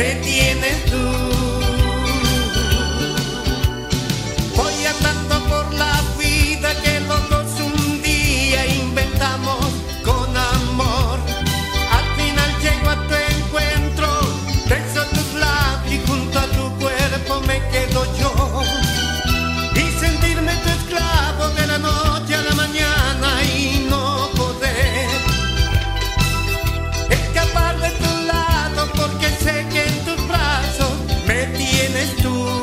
Me tienes tú. tú.